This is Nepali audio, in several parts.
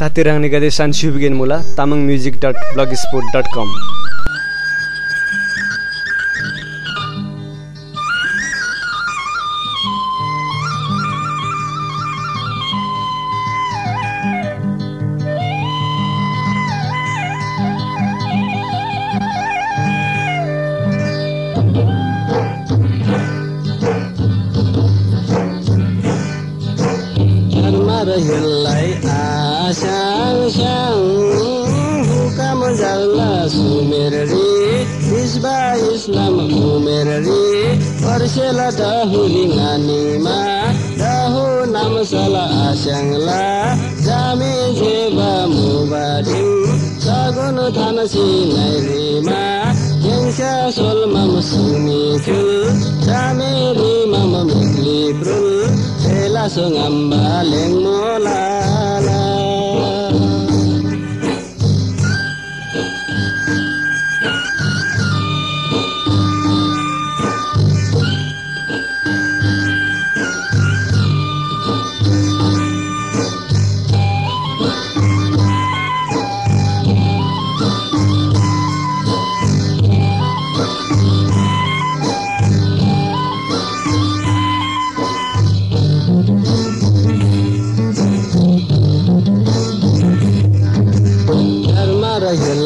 तातिराङ निगदे सान्सुबिगेन मुला Tamang music dot blogspot dot com हिललाई आसाङ स्याङ हुकाम जल्ला सुमेर रे इस्बा इस्लाम उमेर रे पर्सेला डहुली नानीमा डहो नाम सला जामे जेबा मुबाडिम सगुन थानसी नाइरीमा जेङ्स्या सोलमाम सुमी चुल जामे रे माम मिक्ली ब्रुल Ela sungamba leng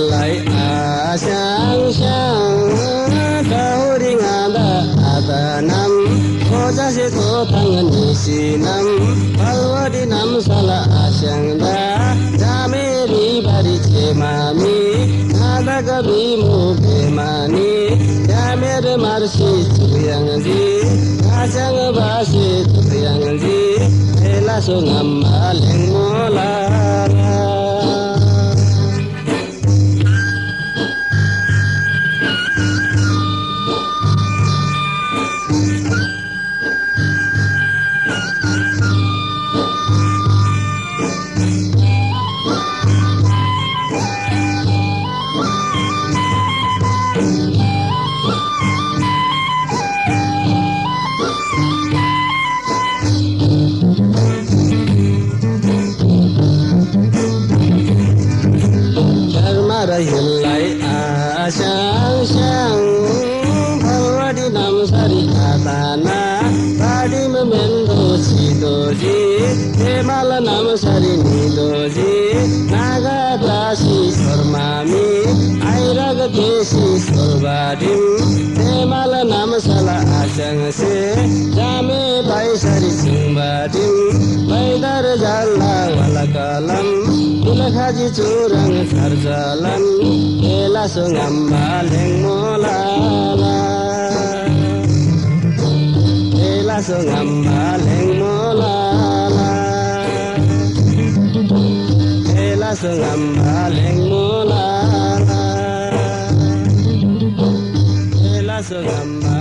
来啊，想想到底俺的阿爸南，或者是做汤的你是南，把我的南沙拉阿香的，咱们里巴的姐妈咪，他那个比母比妈咪，咱们的马是这样的，他讲的巴是这样的，哎，那说俺妈领我来。हिललाई आस्याङ स्याङ फलवाडी नाम सारी आताना पाडीमा मेन्दो छिदोजी हेमाल नाम सारी निदोजी नागा दासी शर्मामी आइरग देशी सोलबाडिम हेमाल नाम सला आस्याङ से जामे बाई सारी सिङबाडिम बैदर जाला वाला कलम Tung haji curang sarjalan Ela sungan baling molala Ela sungan baling molala Ela sungan baling molala Ela sungan